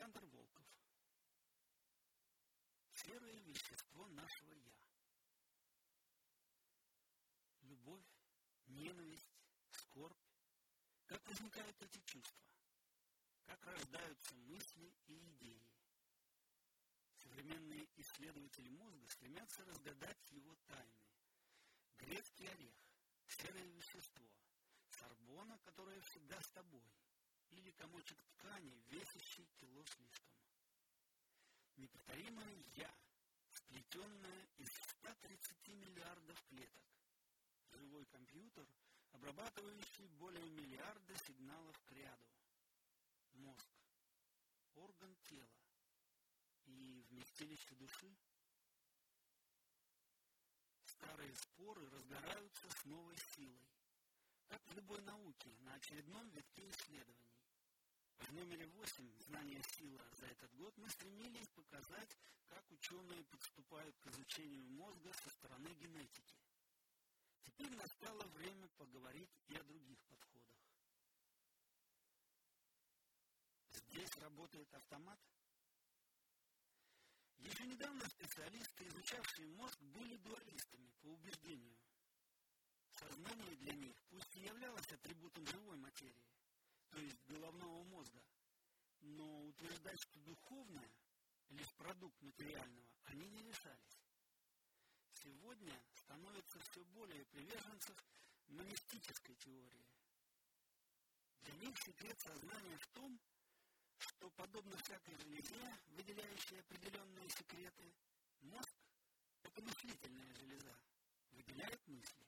Александр Волков. Серое вещество нашего «я». Любовь, ненависть, скорбь. Как возникают эти чувства? Как рождаются мысли и идеи? Современные исследователи мозга стремятся разгадать его тайны. Грецкий орех, серое вещество, сорбона, которое всегда с тобой, или комочек ткани, весящий кило слишком. Неповторимое «я», сплетенное из 130 миллиардов клеток. Живой компьютер, обрабатывающий более миллиарда сигналов к ряду. Мозг. Орган тела. И вместилище души. Старые споры разгораются с новой силой. Как в любой науке, на очередном витке исследований. В номере 8 «Знание сила» за этот год мы стремились показать, как ученые подступают к изучению мозга со стороны генетики. Теперь настало время поговорить и о других подходах. Здесь работает автомат? Еще недавно специалисты, изучавшие мозг, были дуалистами по убеждению. Сознание для них пусть и являлось атрибутом живой материи, то есть головного мозга. Но утверждать, что духовное – лишь продукт материального, они не решались. Сегодня становится все более приверженцев монистической теории. Для них секрет сознания в том, что, подобно всякой железе, выделяющей определенные секреты, мозг – это мыслительная железа, выделяет мысли.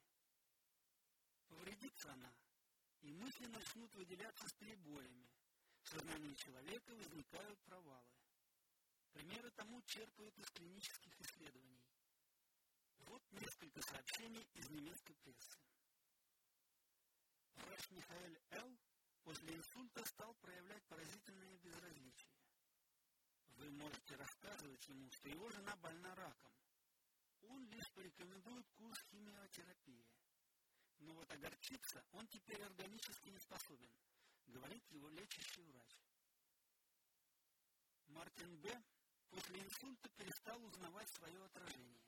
Повредится она, и мысли начнут выделяться с перебоями. В сознании человека возникают провалы. Примеры тому черпают из клинических исследований. Вот несколько сообщений из немецкой прессы. Врач Михаэль Л. после инсульта стал проявлять поразительное безразличие. Вы можете рассказывать ему, что его жена больна раком. Он лишь порекомендует курс химиотерапии. Но вот огорчиться он теперь органически не способен, говорит лечащий врач. Мартин Б. после инсульта перестал узнавать свое отражение.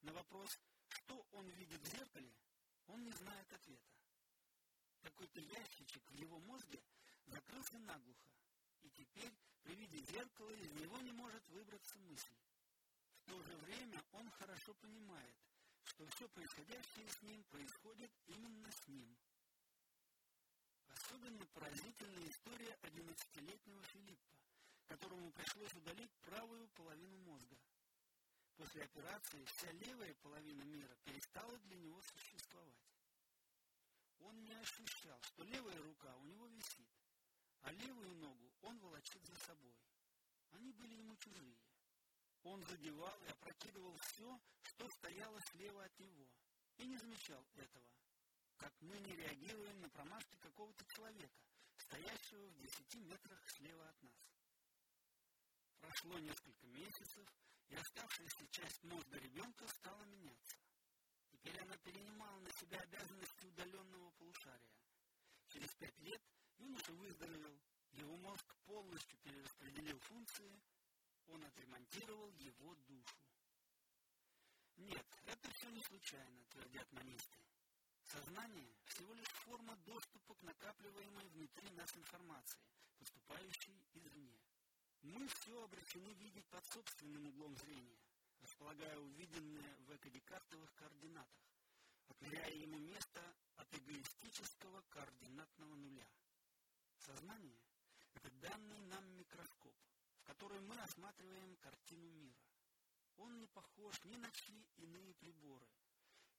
На вопрос, что он видит в зеркале, он не знает ответа. Какой-то ящичек в его мозге закрылся наглухо, и теперь при виде зеркала из него не может выбраться мысль. В то же время он хорошо понимает, что все происходящее с ним происходит именно с ним. Особенно поразительна история 11-летнего Филиппа, которому пришлось удалить правую половину мозга. После операции вся левая половина мира перестала для него существовать. Он не ощущал, что левая рука у него висит, а левую ногу он волочит за собой. Они были ему чужие. Он задевал и опрокидывал все, что стояло слева от него, и не замечал этого, как мы не реагируем на промашки какого-то человека, стоящего в десяти метрах слева от нас. Прошло несколько месяцев, и оставшаяся часть мозга ребенка стала меняться. Теперь она перенимала на себя обязанности удаленного полушария. Через пять лет юноша выздоровел, его мозг полностью перераспределил функции – он отремонтировал его душу. Нет, это все не случайно, твердят монисты. Сознание – всего лишь форма доступа к накапливаемой внутри нас информации, поступающей извне. Мы все обречены видеть под собственным углом зрения, располагая увиденное в экодекартовых координатах, отмеряя ему место от эгоистического координатного нуля. Сознание – это данный нам микроскоп, в которой мы осматриваем картину мира. Он не похож ни на чьи иные приборы.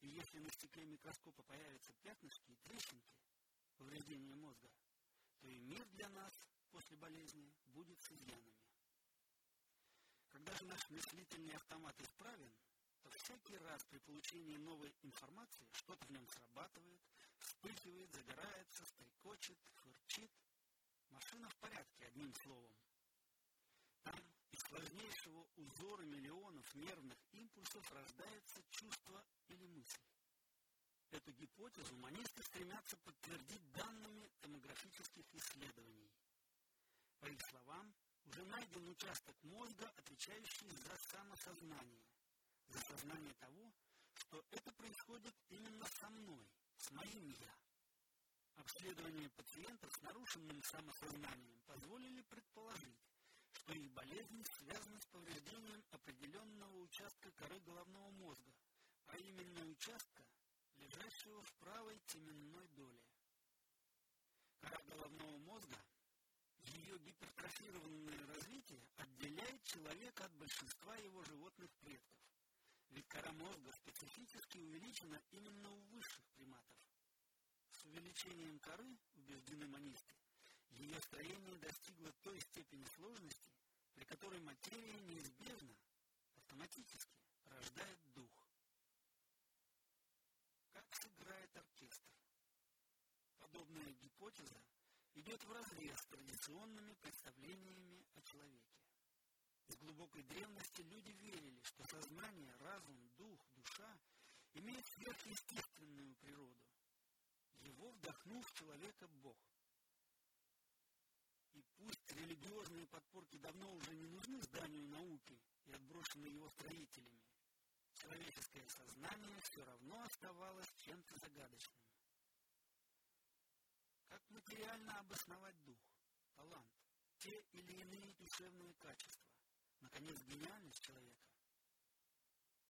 И если на стекле микроскопа появятся пятнышки и трещинки, повреждения мозга, то и мир для нас после болезни будет с изъянами. Когда же наш мыслительный автомат исправен, то всякий раз при получении новой информации что-то в нем срабатывает, вспыхивает, загорается, стрекочет, фырчит. Машина в порядке, одним словом. Сложнейшего узора миллионов нервных импульсов рождается чувство или мысль. Эту гипотезу манисты стремятся подтвердить данными томографических исследований. По их словам, уже найден участок мозга, отвечающий за самосознание, за сознание того, что это происходит именно со мной, с моим «я». Обследование пациентов с нарушенным самосознанием позволили предположить, что их болезнь связана с повреждением определенного участка коры головного мозга, а именно участка, лежащего в правой теменной доле. Кора головного мозга, ее гипертрофированное развитие отделяет человека от большинства его животных предков, ведь кора мозга специфически увеличена именно у высших приматов. С увеличением коры, убеждены манисты, ее строение достигло той степени сложности, материя неизбежно, автоматически рождает дух. Как сыграет оркестр? Подобная гипотеза идет вразрез с традиционными представлениями о человеке. С глубокой древности люди верили, что сознание, разум, дух, душа имеют сверхъестественную природу. Его вдохнул в человека Бог – религиозные подпорки давно уже не нужны зданию науки и отброшены его строителями, человеческое сознание все равно оставалось чем-то загадочным. Как материально обосновать дух, талант, те или иные душевные качества, наконец, гениальность человека?